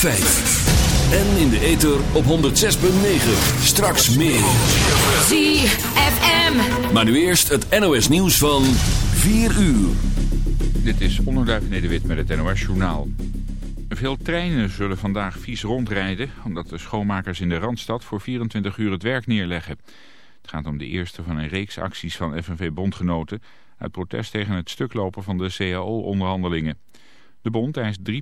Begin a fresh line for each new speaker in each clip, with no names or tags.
En in de ether op 106.9. Straks meer.
ZFM.
Maar nu eerst het NOS nieuws van 4 uur.
Dit is Onderduif Nederwit met het NOS Journaal. Veel treinen zullen vandaag vies rondrijden... omdat de schoonmakers in de Randstad voor 24 uur het werk neerleggen. Het gaat om de eerste van een reeks acties van FNV-bondgenoten... uit protest tegen het stuklopen van de CAO-onderhandelingen. De bond eist 3%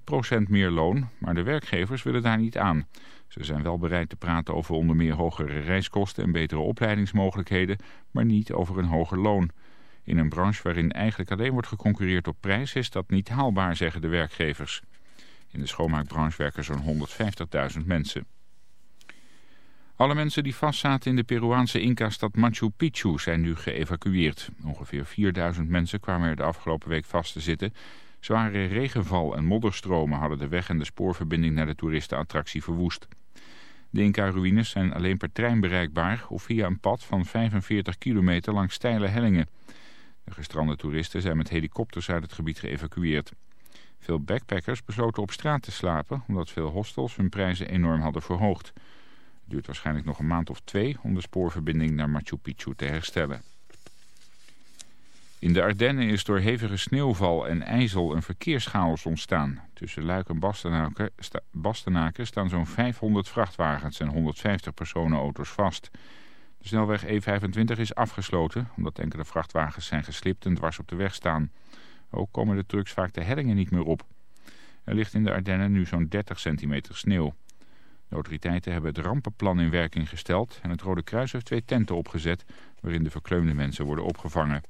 meer loon, maar de werkgevers willen daar niet aan. Ze zijn wel bereid te praten over onder meer hogere reiskosten en betere opleidingsmogelijkheden... maar niet over een hoger loon. In een branche waarin eigenlijk alleen wordt geconcurreerd op prijs... is dat niet haalbaar, zeggen de werkgevers. In de schoonmaakbranche werken zo'n 150.000 mensen. Alle mensen die vastzaten in de Peruaanse Inca-stad Machu Picchu zijn nu geëvacueerd. Ongeveer 4000 mensen kwamen er de afgelopen week vast te zitten. Zware regenval en modderstromen hadden de weg en de spoorverbinding naar de toeristenattractie verwoest. De Inca-ruïnes zijn alleen per trein bereikbaar of via een pad van 45 kilometer langs steile hellingen. De gestrande toeristen zijn met helikopters uit het gebied geëvacueerd. Veel backpackers besloten op straat te slapen omdat veel hostels hun prijzen enorm hadden verhoogd. Het duurt waarschijnlijk nog een maand of twee om de spoorverbinding naar Machu Picchu te herstellen. In de Ardennen is door hevige sneeuwval en ijzel een verkeerschaos ontstaan. Tussen Luik en Bastenaken, Bastenaken staan zo'n 500 vrachtwagens en 150 personenauto's vast. De snelweg E25 is afgesloten omdat enkele vrachtwagens zijn geslipt en dwars op de weg staan. Ook komen de trucks vaak de hellingen niet meer op. Er ligt in de Ardennen nu zo'n 30 centimeter sneeuw. De autoriteiten hebben het rampenplan in werking gesteld en het Rode Kruis heeft twee tenten opgezet waarin de verkleumde mensen worden opgevangen.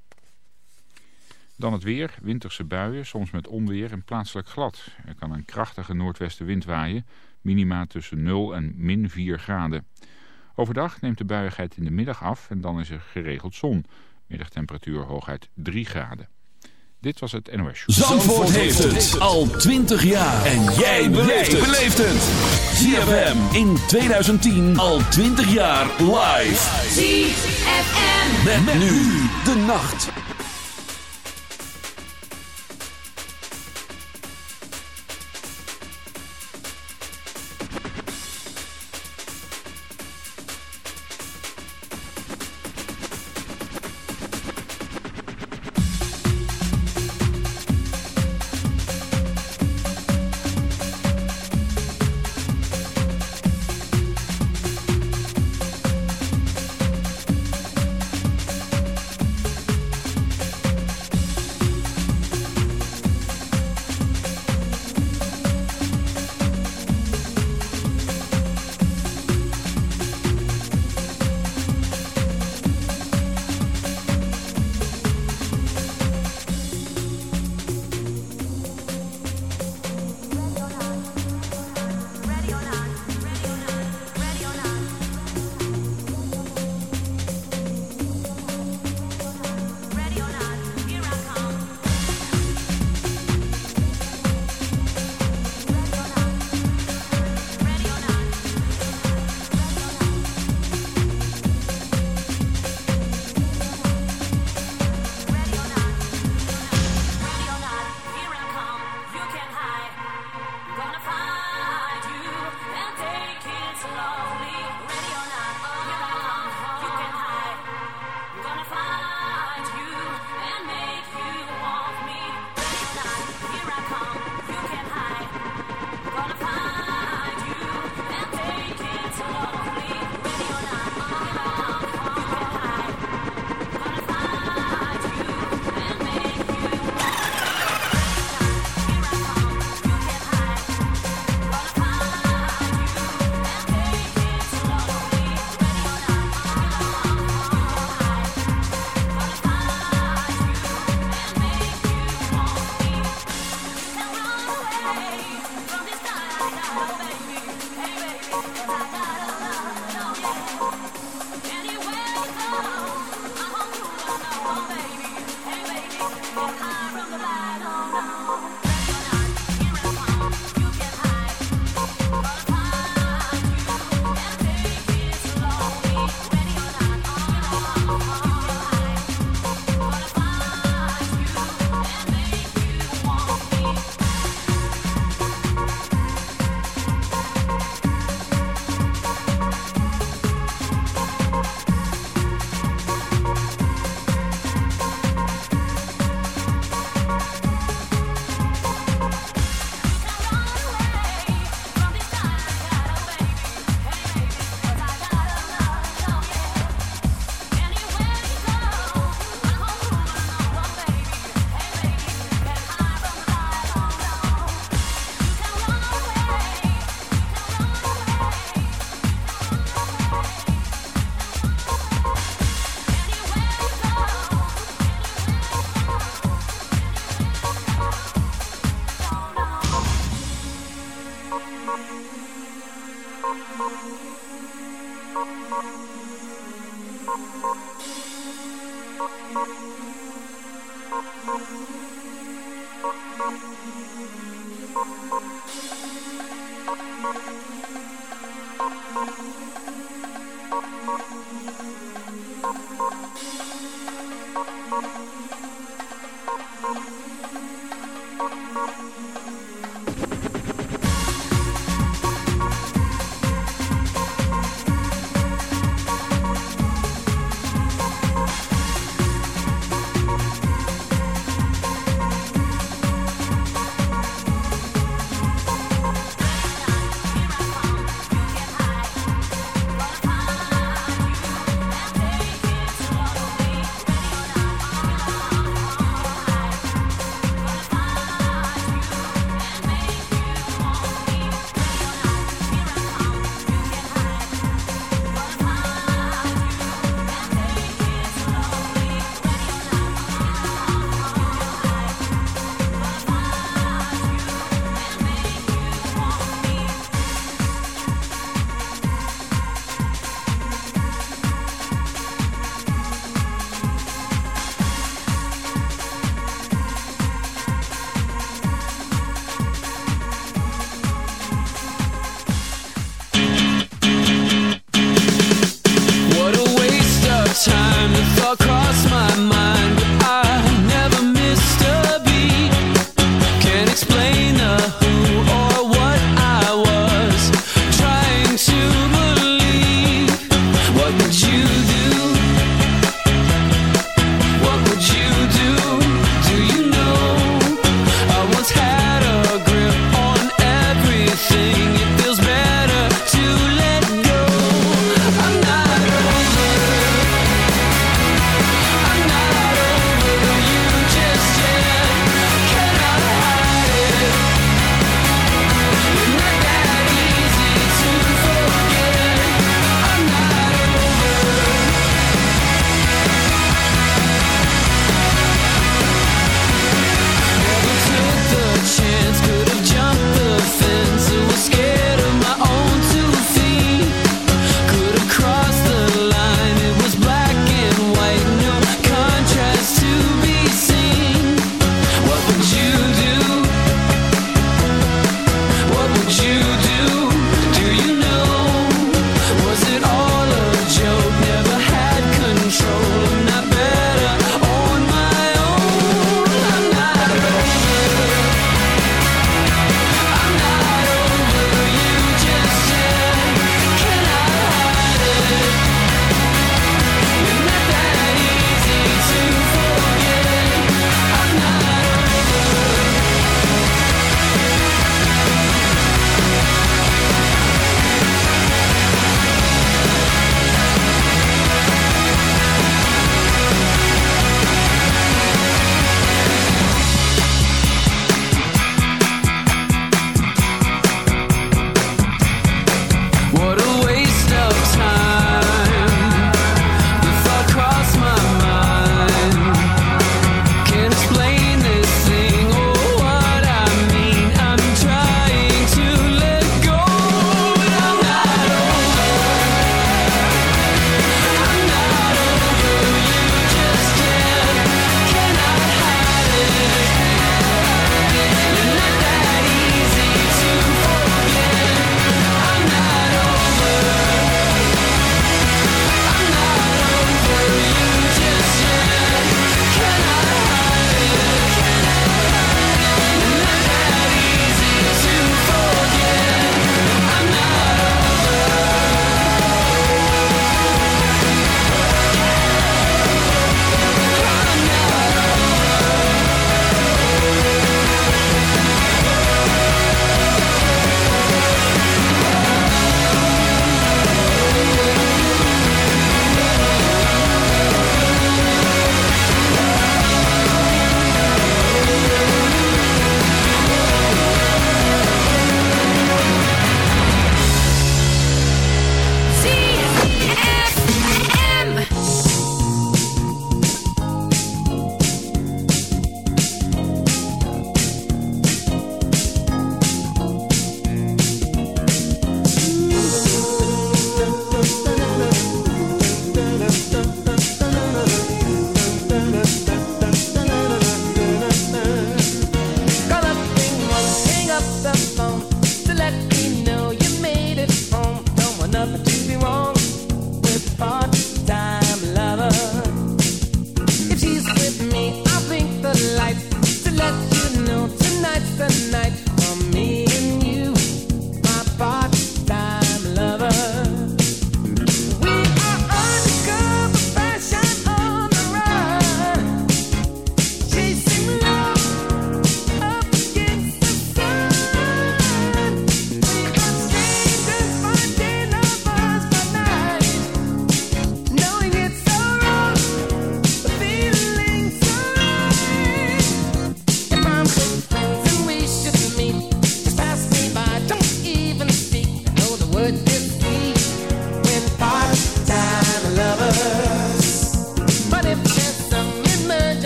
Dan het weer, winterse buien, soms met onweer en plaatselijk glad. Er kan een krachtige noordwestenwind waaien, minima tussen 0 en min 4 graden. Overdag neemt de buiigheid in de middag af en dan is er geregeld zon. Middagtemperatuur hooguit 3 graden. Dit was het NOS.
Zandvoort, Zandvoort heeft het al 20 jaar. En jij beleeft het. ZFM in 2010 al 20 jaar live.
ZFM.
Met, met nu de nacht.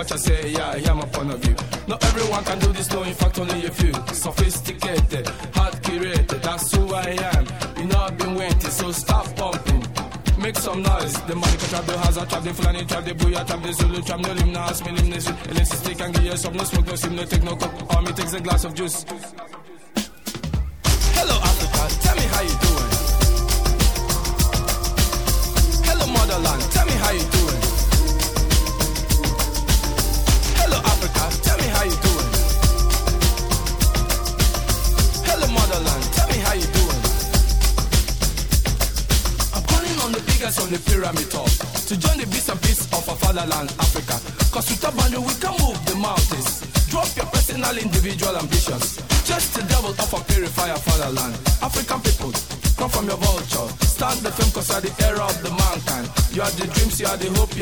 What I say, yeah, I hear my point of view. Not everyone can do this, no, in fact, only a few. Sophisticated, hard curated, that's who I am. You know I've been waiting, so stop pumping. Make some noise. The money can trap the Hazard, trap the Fulani, trap the Booyah, trap the Zulu, trap no limb, no ask me limb, no you stick and give you some, no smoke, no sim, no take no coke. Army takes a glass of juice.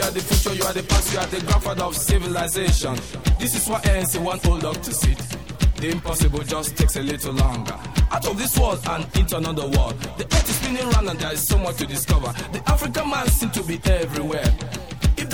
Are the future, you are the past, you are the grandfather of civilization. This is what ANC want old dog to see. The impossible just takes a little longer. Out of this world and into another world. The earth is spinning round and there is so much to discover. The African man seems to be everywhere.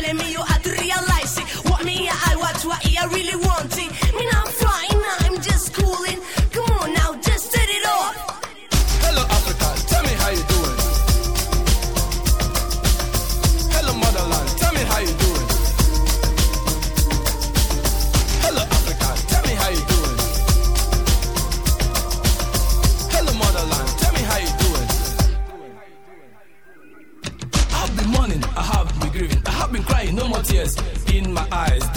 funny, me, you have to realize it. What me, I watch, what I really want it.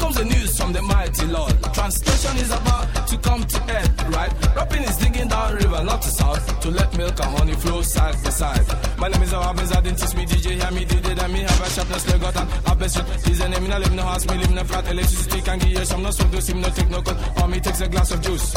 Comes the news from the mighty Lord. Translation is about to come to end, right? Rapping is digging down river, not to south, to let milk and honey flow side by side. My name is Awabins, I didn't teach me DJ, hear me DJ, and me have a sharpness, leg got and a best shot. Is a name, a live no house, me live a flat, electricity can give you some, no smoke, do sim, no take no cut, or me takes a glass of juice.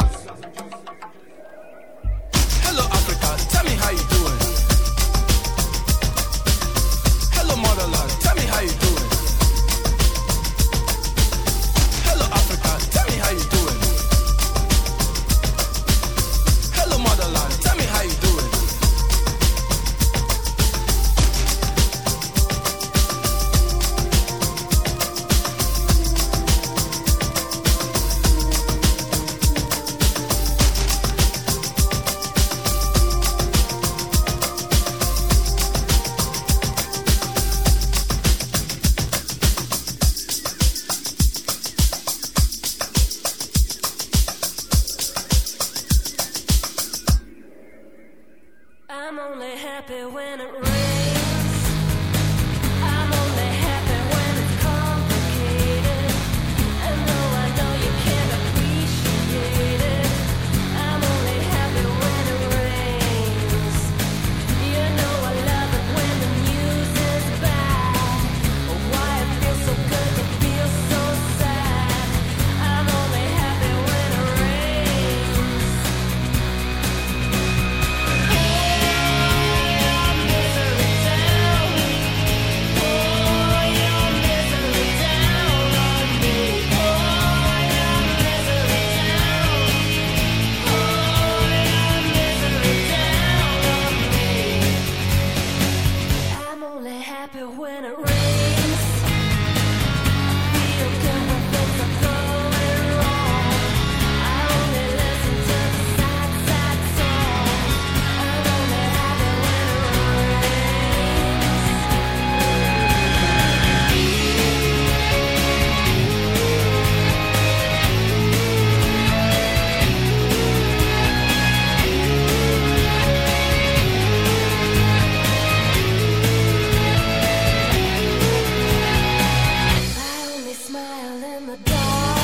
on the dark.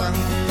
sang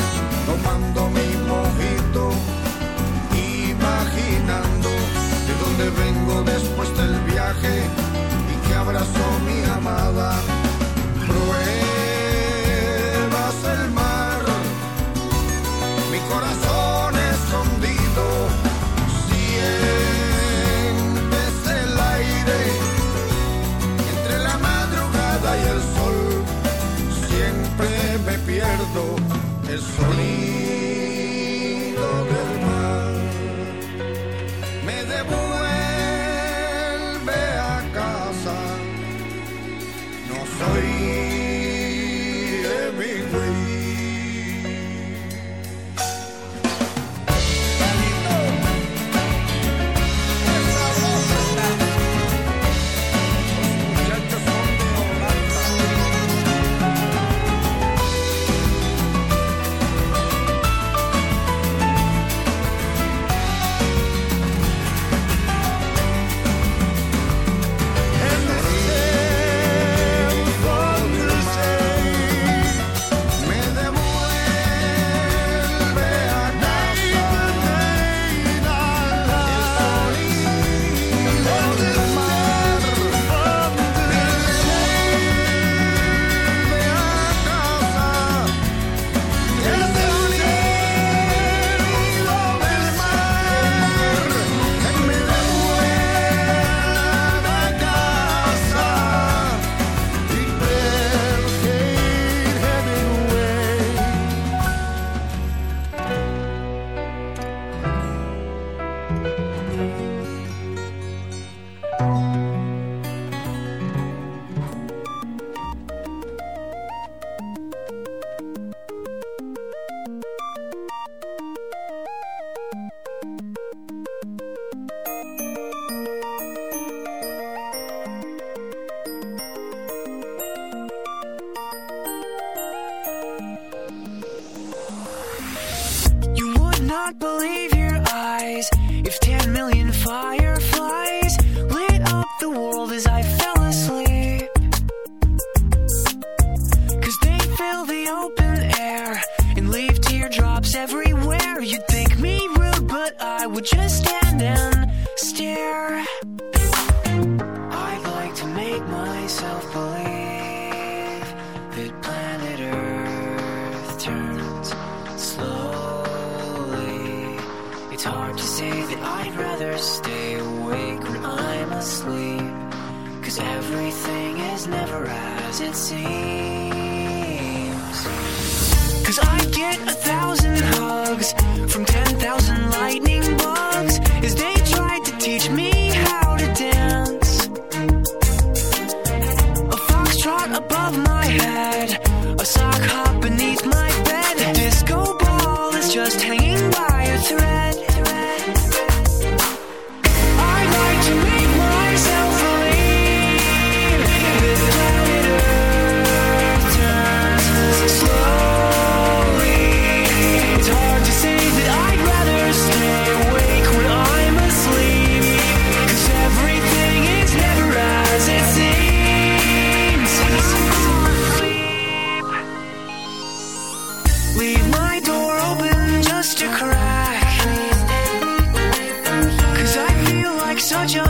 such a